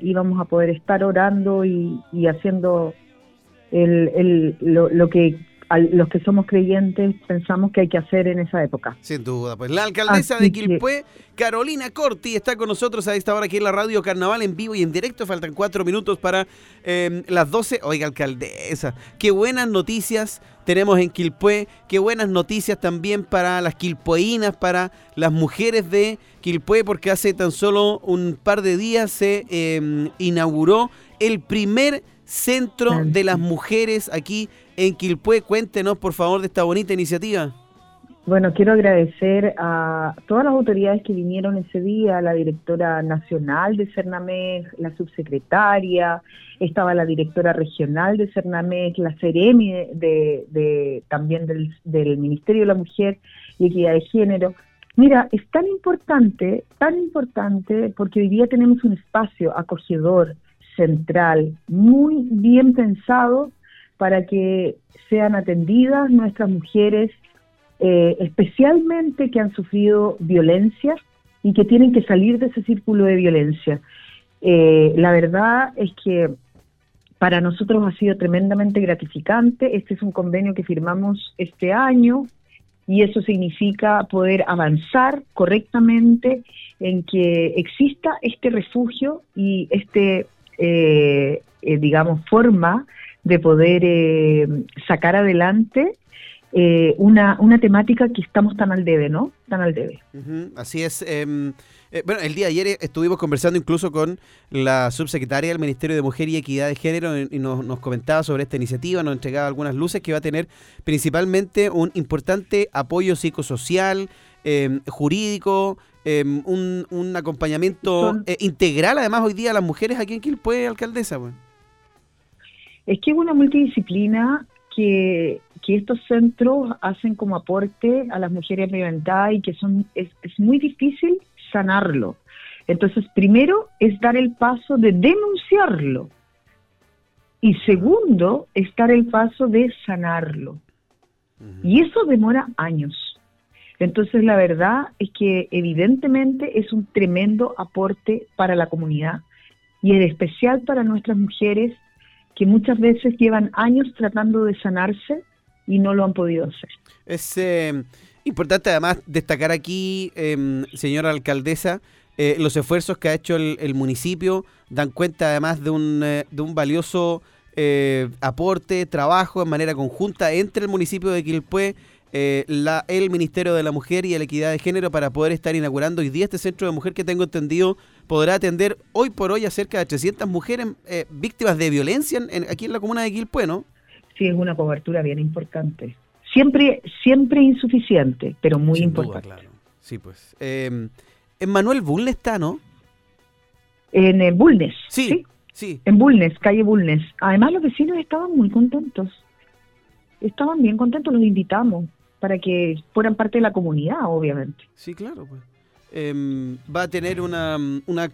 íbamos a poder estar orando y, haciendo el, el, lo, lo que los que somos creyentes pensamos que hay que hacer en esa época. Sin duda, pues la alcaldesa de Quilpué, Carolina Corti, está con nosotros a esta hora aquí en la radio Carnaval en vivo y en directo. Faltan cuatro minutos para em, las doce. Oiga, alcaldesa, qué buenas noticias tenemos en Quilpué, qué buenas noticias también para las quilpueinas, para las mujeres de Quilpué, porque hace tan solo un par de días se em, inauguró el primer centro de las mujeres aquí en Quilpué. Cuéntenos, por favor, de esta bonita iniciativa. Bueno, quiero agradecer a todas las autoridades que vinieron ese día, la directora nacional de Cernamec, la subsecretaria, estaba la directora regional de Cernamec, la Ceremi de, también del, del Ministerio de la Mujer y Equidad de Género. Mira, es tan importante, tan importante, porque hoy día tenemos un espacio acogedor, central, muy bien pensado para que sean atendidas nuestras mujeres, eh, especialmente que han sufrido violencia y que tienen que salir de ese círculo de violencia. Eh, la verdad es que para nosotros ha sido tremendamente gratificante. Este es un convenio que firmamos este año y eso significa poder avanzar correctamente en que exista este refugio y este, eh, digamos, forma de poder eh, sacar adelante eh, una, una temática que estamos tan al debe, ¿no? Tan al debe. así es. Em, eh, bueno, el día de ayer estuvimos conversando incluso con la subsecretaria del Ministerio de Mujer y Equidad de Género y nos, nos comentaba sobre esta iniciativa, nos entregaba algunas luces que va a tener principalmente un importante apoyo psicosocial, em, jurídico, em, un, un, acompañamiento integral además hoy día a las mujeres aquí en Quilpue, alcaldesa. Bueno. Es que es una multidisciplina que, estos centros hacen como aporte a las mujeres violentadas y que son es, muy difícil sanarlo. Entonces, primero es dar el paso de denunciarlo y segundo es dar el paso de sanarlo. Y eso demora años. Entonces, la verdad es que evidentemente es un tremendo aporte para la comunidad y en especial para nuestras mujeres que muchas veces llevan años tratando de sanarse y no lo han podido hacer. Es eh, importante además destacar aquí, em, señora alcaldesa, eh, los esfuerzos que ha hecho el, municipio dan cuenta además de un, eh, de un valioso aporte, trabajo en manera conjunta entre el municipio de Quilpué, la, el Ministerio de la Mujer y la Equidad de Género para poder estar inaugurando hoy día este centro de mujer que tengo entendido podrá atender hoy por hoy a cerca de 300 mujeres eh, víctimas de violencia aquí en la comuna de Quilpué, ¿no? Sí, es una cobertura bien importante. Siempre, siempre insuficiente, pero muy importante. claro. Sí, pues. Em, en Manuel Bulnes está, ¿no? En el Bulnes. Sí, sí, En Bulnes, calle Bulnes. Además, los vecinos estaban muy contentos. Estaban bien contentos, los invitamos para que fueran parte de la comunidad, obviamente. Sí, claro, pues. Em, va a tener una,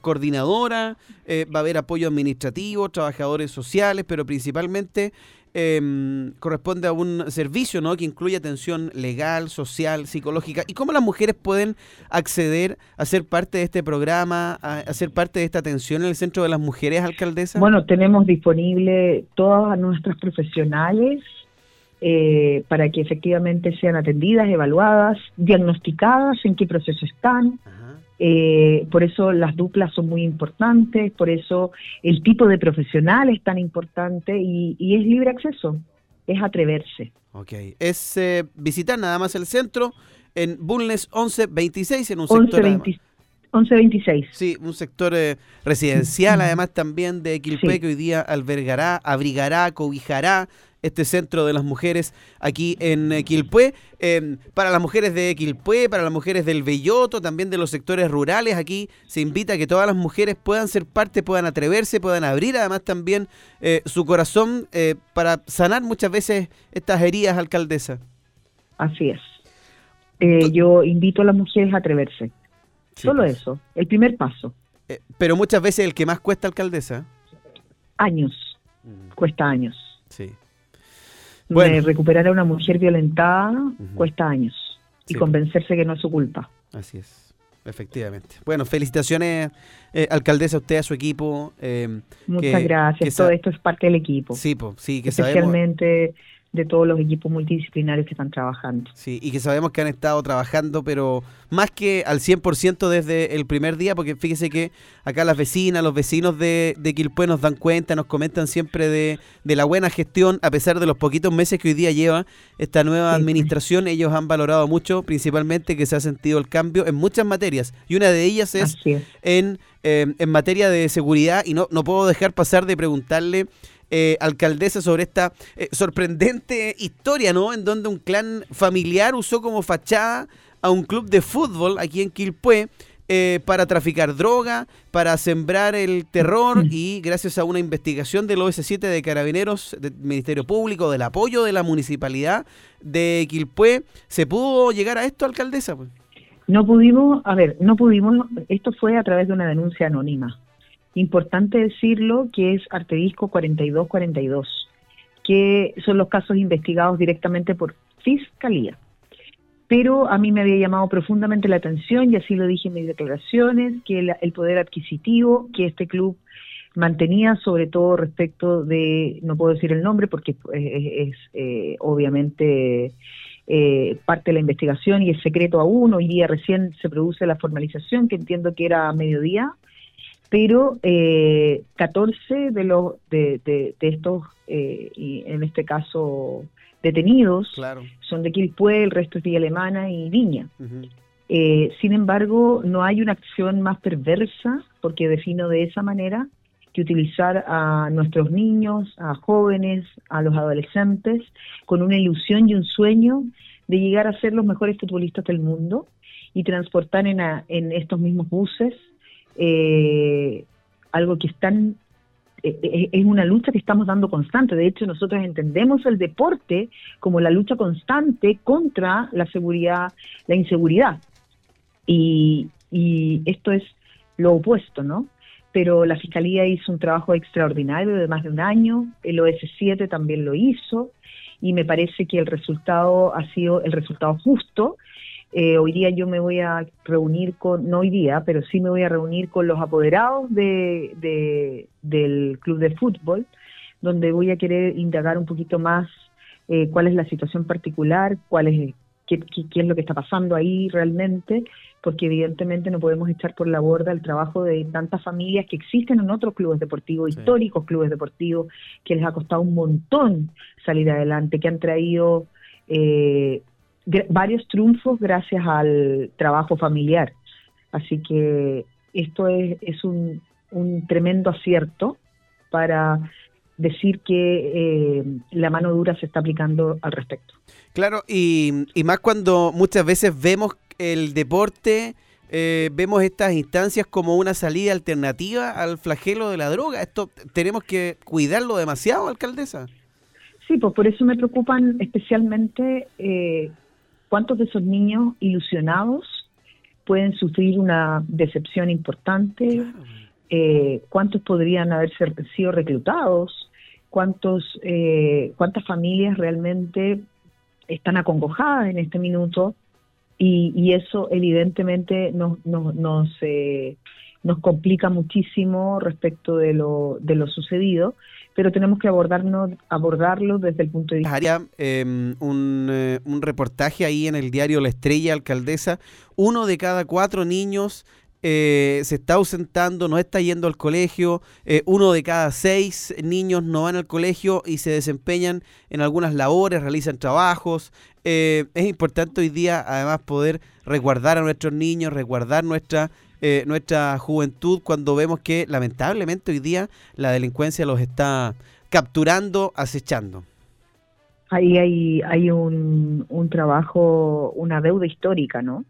coordinadora, eh, va a haber apoyo administrativo, trabajadores sociales, pero principalmente em, corresponde a un servicio ¿no? que incluye atención legal, social, psicológica. ¿Y cómo las mujeres pueden acceder a ser parte de este programa, a, ser parte de esta atención en el Centro de las Mujeres, alcaldesa? Bueno, tenemos disponible todas nuestras profesionales eh, para que efectivamente sean atendidas, evaluadas, diagnosticadas, en qué proceso están. Eh, por eso las duplas son muy importantes, por eso el tipo de profesional es tan importante y, es libre acceso, es atreverse. Ok, es eh, visitar nada más el centro en Bulnes 1126, en un sector... 1126. Sí, un sector residencial, además también de Quilpé, que hoy día albergará, abrigará, cobijará este centro de las mujeres aquí en eh, Quilpué. Em, para las mujeres de Quilpué, para las mujeres del Belloto, también de los sectores rurales, aquí se invita a que todas las mujeres puedan ser parte, puedan atreverse, puedan abrir además también eh, su corazón eh, para sanar muchas veces estas heridas, alcaldesa. Así es. yo invito a las mujeres a atreverse. Solo pues. eso, el primer paso. pero muchas veces el que más cuesta, alcaldesa. Años. Mm. Cuesta años. Sí. Bueno. recuperar a una mujer violentada cuesta años y convencerse que no es su culpa. Así es. Efectivamente. Bueno, felicitaciones, eh, alcaldesa, a usted, a su equipo. Eh, Muchas gracias. Todo esto es parte del equipo. Sí, pues, sí, que Especialmente de todos los equipos multidisciplinarios que están trabajando. Sí, y que sabemos que han estado trabajando, pero más que al 100% desde el primer día, porque fíjese que acá las vecinas, los vecinos de, de Quilpué nos dan cuenta, nos comentan siempre de, de, la buena gestión, a pesar de los poquitos meses que hoy día lleva esta nueva administración, ellos han valorado mucho, principalmente que se ha sentido el cambio en muchas materias, y una de ellas es, En, eh, en materia de seguridad, y no, no puedo dejar pasar de preguntarle eh, alcaldesa, sobre esta eh, sorprendente historia, ¿no? En donde un clan familiar usó como fachada a un club de fútbol aquí en Quilpué eh, para traficar droga, para sembrar el terror y gracias a una investigación del OS7 de Carabineros, del Ministerio Público, del apoyo de la municipalidad de Quilpué, ¿se pudo llegar a esto, alcaldesa? No pudimos, a ver, no pudimos, esto fue a través de una denuncia anónima. Importante decirlo que es Artedisco 4242, que son los casos investigados directamente por Fiscalía. Pero a mí me había llamado profundamente la atención, y así lo dije en mis declaraciones, que el, poder adquisitivo que este club mantenía, sobre todo respecto de, no puedo decir el nombre porque es, eh, obviamente eh, parte de la investigación y es secreto aún, hoy día recién se produce la formalización, que entiendo que era a mediodía, pero eh, 14 de los de, de, estos eh, y en este caso detenidos son de Quilpué, el resto es Villa Alemana y Viña. eh, sin embargo, no hay una acción más perversa, porque defino de esa manera, que utilizar a nuestros niños, a jóvenes, a los adolescentes, con una ilusión y un sueño de llegar a ser los mejores futbolistas del mundo y transportar en, en estos mismos buses eh, algo que están eh, eh, es una lucha que estamos dando constante. De hecho, nosotros entendemos el deporte como la lucha constante contra la seguridad, la inseguridad. Y, esto es lo opuesto, ¿no? Pero la Fiscalía hizo un trabajo extraordinario de más de un año, el OS7 también lo hizo, y me parece que el resultado ha sido el resultado justo eh, hoy día yo me voy a reunir con, no hoy día, pero sí me voy a reunir con los apoderados de, del club de fútbol, donde voy a querer indagar un poquito más eh, cuál es la situación particular, cuál es qué, qué, es lo que está pasando ahí realmente, porque evidentemente no podemos echar por la borda el trabajo de tantas familias que existen en otros clubes deportivos, históricos clubes deportivos, que les ha costado un montón salir adelante, que han traído eh, varios triunfos gracias al trabajo familiar. Así que esto es, es un, un tremendo acierto para decir que eh, la mano dura se está aplicando al respecto. Claro, y, y más cuando muchas veces vemos el deporte, eh, vemos estas instancias como una salida alternativa al flagelo de la droga. Esto tenemos que cuidarlo demasiado, alcaldesa. Sí, pues por eso me preocupan especialmente eh, ¿Cuántos de esos niños ilusionados pueden sufrir una decepción importante? Eh, ¿Cuántos podrían haber sido reclutados? ¿Cuántos, eh, ¿Cuántas familias realmente están acongojadas en este minuto? Y, eso evidentemente nos, nos, nos, eh, nos complica muchísimo respecto de lo, de lo sucedido pero tenemos que abordarnos, abordarlo desde el punto de vista... Em, un, eh, un reportaje ahí en el diario La Estrella, alcaldesa, uno de cada cuatro niños eh, se está ausentando, no está yendo al colegio, eh, uno de cada seis niños no van al colegio y se desempeñan en algunas labores, realizan trabajos. es importante hoy día además poder resguardar a nuestros niños, resguardar nuestra eh, nuestra juventud cuando vemos que lamentablemente hoy día la delincuencia los está capturando, acechando. Ahí hay, hay un, un trabajo, una deuda histórica, ¿no?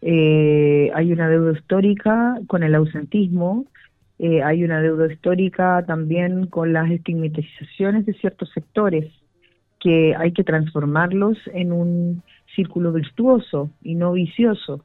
Eh, hay una deuda histórica con el ausentismo, eh, hay una deuda histórica también con las estigmatizaciones de ciertos sectores que hay que transformarlos en un círculo virtuoso y no vicioso.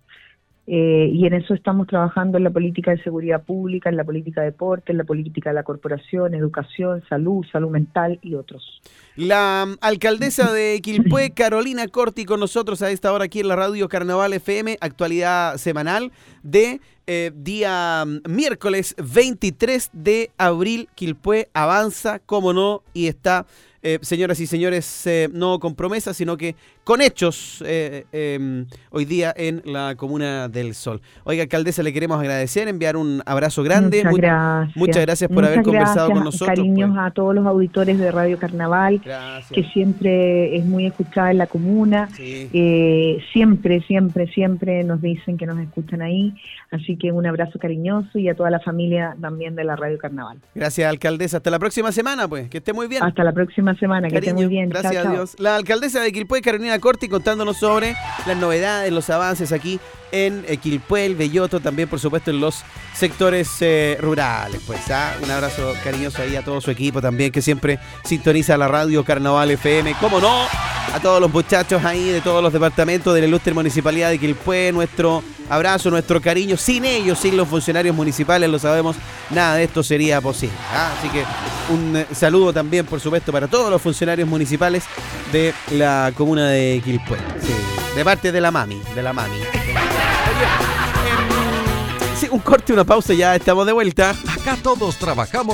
Eh, y en eso estamos trabajando en la política de seguridad pública, en la política de deporte, en la política de la corporación, educación, salud, salud mental y otros. La mm, alcaldesa de Quilpué, Carolina Corti, con nosotros a esta hora aquí en la radio Carnaval FM, actualidad semanal de eh, día mm, miércoles 23 de abril. Quilpué avanza, como no, y está eh, señoras y señores, no con promesas, sino que con hechos eh, em, hoy día en la Comuna del Sol. Oiga, alcaldesa, le queremos agradecer, enviar un abrazo grande. Muchas gracias. Muchas gracias por haber conversado con nosotros. Cariños pues. a todos los auditores de Radio Carnaval, que siempre es muy escuchada en la comuna. siempre, siempre, siempre nos dicen que nos escuchan ahí. Así que un abrazo cariñoso y a toda la familia también de la Radio Carnaval. Gracias, alcaldesa. Hasta la próxima semana, pues. Que esté muy bien. Hasta la próxima semana, que esté muy bien. Gracias a Dios. La alcaldesa de Quilpué, Carolina Corti, contándonos sobre las novedades, los avances aquí en eh, Quilpué, el Belloto, también por supuesto en los sectores eh, rurales. Pues ¿ah? un abrazo cariñoso ahí a todo su equipo también que siempre sintoniza la radio Carnaval FM. ¿Cómo no? A todos los muchachos ahí de todos los departamentos de la ilustre municipalidad de Quilpué, nuestro abrazo, nuestro cariño. Sin ellos, sin los funcionarios municipales, lo sabemos, nada de esto sería posible. ¿ah? Así que un eh, saludo también, por supuesto, para todos los funcionarios municipales de la comuna de Quilpué. de parte de la mami, de la mami. Un corte, una pausa, ya estamos de vuelta. Acá todos trabajamos.